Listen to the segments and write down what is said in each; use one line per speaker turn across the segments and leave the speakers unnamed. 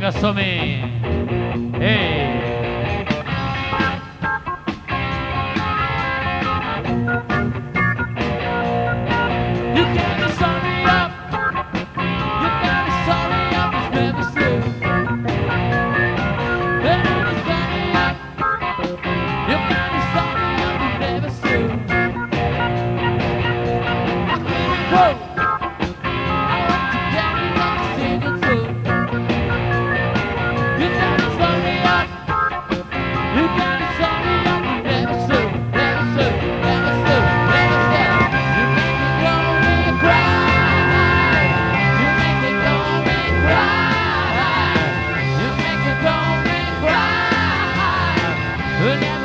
diga somente. Ei! And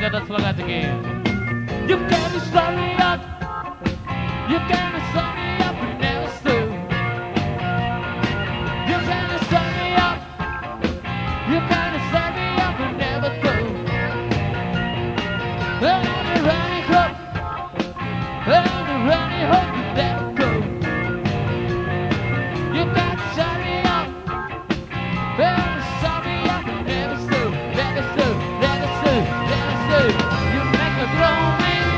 ada semangat lagi. You can't stop me up. You can't stop me up and never stop. You can't stop me up. You can't stop me up and never go.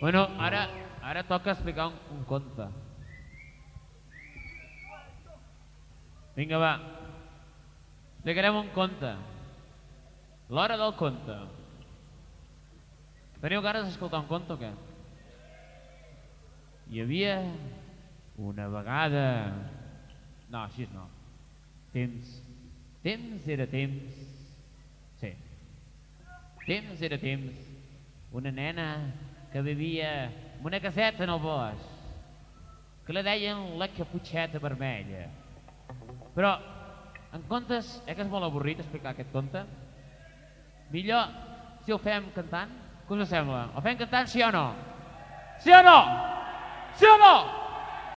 Bueno, ara, ara toca explicar un, un conte. Vinga, va. Explicarem un conte. L'hora del conte. Teniu ganes d'escoltar un conte o què? Hi havia una vegada... No, així no. Temps. Temps era temps. Sí. Temps era temps. Una nena que vivia en una caseta en el bosc, que la deien la caputxeta vermella. Però, en comptes, eh, que és molt avorrit explicar aquest conte, millor si ho fem cantant, què us sembla? Ho fem cantant sí o no? Sí o no? Sí o no?